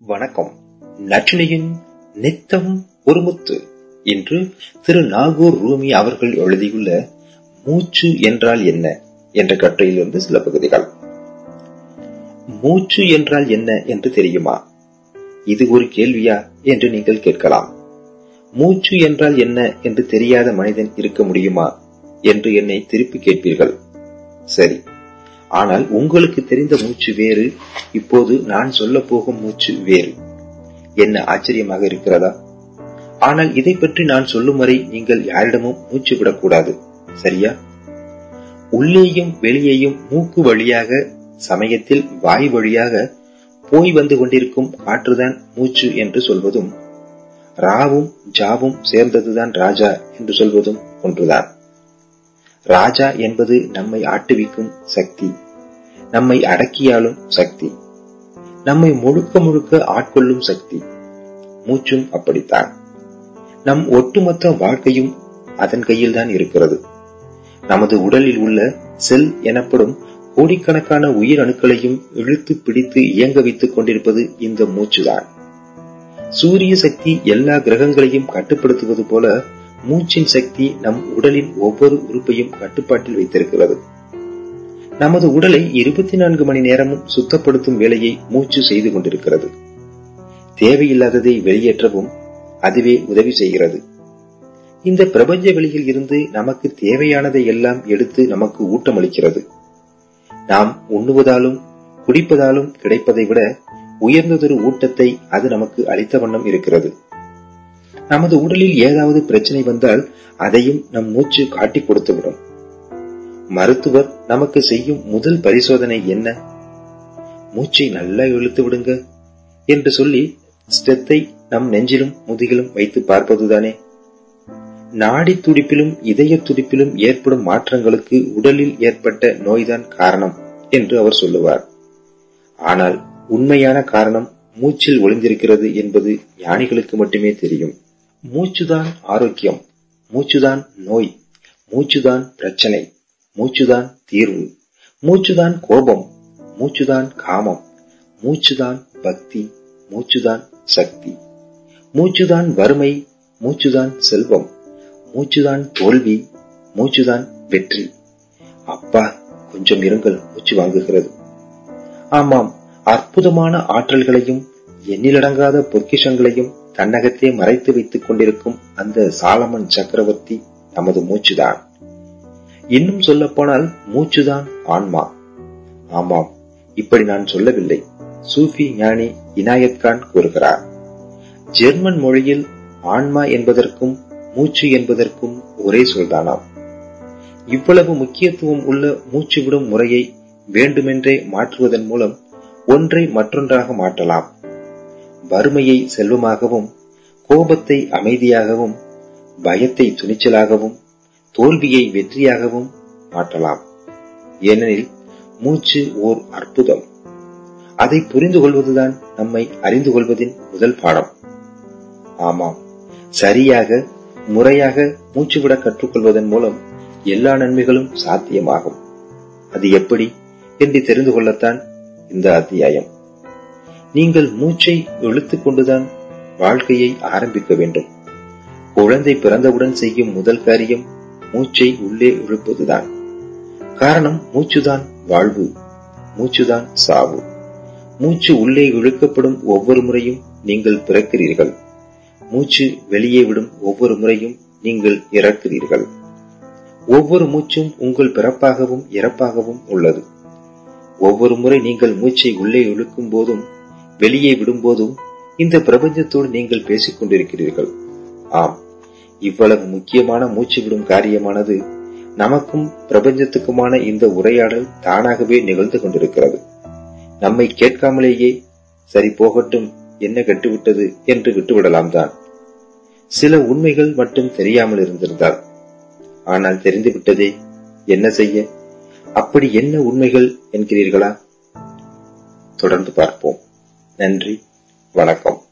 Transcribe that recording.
வணக்கம். நற்றினையின் நித்தம் ஒருமுத்து என்று திரு நாகூர் ரூமி அவர்கள் எழுதியுள்ள மூச்சு என்றால் என்ன என்ற கட்டுரையிலிருந்து சில பகுதிகள். மூச்சு என்றால் என்ன என்று தெரியுமா? இது ஒரு கேள்வியா என்று நீங்கள் கேட்கலாம். மூச்சு என்றால் என்ன என்று தெரியாத மனிதன் இருக்க முடியுமா? என்று என்னை திருப்பி கேட்பீர்கள். சரி. ஆனால் உங்களுக்கு தெரிந்த மூச்சு வேறு இப்போது நான் சொல்ல போகும் மூச்சு வேறு. என்ன ஆச்சரியமாக இருக்கிறதா? ஆனால் இதை பற்றி நான் சொல்லும் வரை நீங்கள் யாரிடமும் மூச்சு விடக்கூடாது சரியா? உள்ளேயும் வெளியேயும் மூக்கு வழியாக சமயத்தில் வாய் வழியாக போய் வந்து கொண்டிருக்கும் காற்றுதான் மூச்சு என்று சொல்வதும் ராவும் ஜாவும் சேர்ந்ததுதான் ராஜா என்று சொல்வதும் ஒன்றுதான். ராஜா என்பது நம்மை ஆட்டுவிக்கும் சக்தி. நம்மை அடக்கியாலும் சக்தி. நம்மை முழுக்க முழுக்க ஆட்கொள்ளும் சக்தி. மூச்சும் அப்படித்தான். நம் ஒட்டுமொத்த வாழ்க்கையும் அதன் கையில் தான் இருக்கிறது. நமது உடலில் உள்ள செல் எனப்படும் கோடிக்கணக்கான உயிர் அணுக்களையும் இழுத்து பிடித்து இயங்க வைத்துக் கொண்டிருப்பது இந்த மூச்சுதான். சூரிய சக்தி எல்லா கிரகங்களையும் கட்டுப்படுத்துவது போல மூச்சின் சக்தி நம் உடலின் ஒவ்வொரு உறுப்பையும் கட்டுப்பாட்டில் வைத்திருக்கிறது. நமது உடலை இருபத்தி நான்கு மணி நேரமும் சுத்தப்படுத்தும் வேலையை மூச்சு செய்து கொண்டிருக்கிறது. தேவையில்லாததை வெளியேற்றவும் அதுவே உதவி செய்கிறது. இந்த பிரபஞ்ச வெளியில் இருந்து நமக்கு தேவையானதை எல்லாம் எடுத்து நமக்கு ஊட்டமளிக்கிறது. நாம் உண்ணுவதாலும் குடிப்பதாலும் கிடைப்பதை விட உயர்ந்ததொரு ஊட்டத்தை அது நமக்கு அளித்த வண்ணம் இருக்கிறது. நமது உடலில் ஏதாவது பிரச்சனை வந்தால் அதையும் நம் மூச்சு காட்டிக் கொடுத்துவிடும். மருத்துவர் நமக்கு செய்யும் முதல் பரிசோதனை என்ன? மூச்சை நல்லா இழுத்து விடுங்க என்று சொல்லி ஸ்டெத்தை நம் நெஞ்சிலும் முதுகிலும் வைத்து பார்ப்பதுதானே. நாடி துடிப்பிலும் இதய துடிப்பிலும் ஏற்படும் மாற்றங்களுக்கு உடலில் ஏற்பட்ட நோய்தான் காரணம் என்று அவர் சொல்லுவார். ஆனால் உண்மையான காரணம் மூச்சில் ஒளிந்திருக்கிறது என்பது ஞானிகளுக்கு மட்டுமே தெரியும். மூச்சுதான் ஆரோக்கியம் மூச்சுதான் நோய் மூச்சுதான் பிரச்சனை. மூச்சுதான் தீர்வு மூச்சுதான் கோபம் மூச்சுதான் காமம் மூச்சுதான் பக்தி மூச்சுதான் சக்தி. மூச்சுதான் வறுமை மூச்சுதான் செல்வம் மூச்சுதான் தோல்வி மூச்சுதான் வெற்றி. அப்பா கொஞ்சம் இருங்கள் மூச்சு வாங்குகிறது. ஆமாம் அற்புதமான ஆற்றல்களையும் எண்ணிலடங்காத பொக்கிஷங்களையும் தன்னகத்தே மறைத்து வைத்துக் கொண்டிருக்கும் அந்த சாலமன் சக்கரவர்த்தி நமது மூச்சுதான். இன்னும் சொல்லப்போனால் மூச்சுதான் ஆன்மா. ஆமாம் இப்படி நான் சொல்லவில்லை. சூஃபி ஞானி இனாயத் கான் கூறுகிறார். ஜெர்மன் மொழியில் ஆன்மா என்பதற்கும் மூச்சு என்பதற்கும் ஒரே சொல்தானாம். இவ்வளவு முக்கியத்துவம் உள்ள மூச்சு விடும் முறையை வேண்டுமென்றே மாற்றுவதன் மூலம் ஒன்றை மற்றொன்றாக மாற்றலாம். வறுமையை செல்வமாகவும் கோபத்தை அமைதியாகவும் பயத்தை துணிச்சலாகவும் தோல்வியை வெற்றியாகவும் மாற்றலாம் ஏனெனில் மூச்சு ஓர் அற்புதம். அதை புரிந்து கொள்வதுதான் நம்மை அறிந்து கொள்வதின் முதல் பாடம். ஆமாம் சரியாக முறையாக மூச்சு விட கற்றுக்கொள்வதன் மூலம் எல்லா நன்மைகளும் சாத்தியமாகும். அது எப்படி என்று தெரிந்து கொள்ளத்தான் இந்த அத்தியாயம். நீங்கள் மூச்சை இழுத்துக் கொண்டுதான் வாழ்க்கையை ஆரம்பிக்க வேண்டும். குழந்தை பிறந்தவுடன் செய்யும் முதல் காரியம் மூச்சை உள்ளே இழுப்பதுதான். காரணம் மூச்சுதான் வாழ்வு மூச்சுதான் சாவு. மூச்சு உள்ளே இழுக்கப்படும் ஒவ்வொரு முறையும் நீங்கள் பிறக்கிறீர்கள். மூச்சு வெளியே விடும் ஒவ்வொரு முறையும் நீங்கள் இறக்கிறீர்கள். ஒவ்வொரு மூச்சும் உங்கள் பிறப்பாகவும் இறப்பாகவும் உள்ளது. ஒவ்வொரு முறை நீங்கள் மூச்சை உள்ளே இழுக்கும் போதும் வெளியே விடும் போதும் இந்த பிரபஞ்சத்தோடு நீங்கள் பேசிக் கொண்டிருக்கிறீர்கள் ஆம். இவ்வளவு முக்கியமான மூச்சு விடும் காரியமானது நமக்கும் பிரபஞ்சத்துக்குமான இந்த உரையாடல் தானாகவே நிகழ்ந்து கொண்டிருக்கிறது. நம்மை கேட்காமலேயே சரி போகட்டும் என்ன கெட்டுவிட்டது என்று விட்டுவிடலாம் தான். சில உண்மைகள் மட்டும் தெரியாமல் இருந்திருந்தால். ஆனால் தெரிந்துவிட்டதே என்ன செய்ய? அப்படி என்ன உண்மைகள் என்கிறீர்களா? தொடர்ந்து பார்ப்போம். நன்றி வணக்கம்.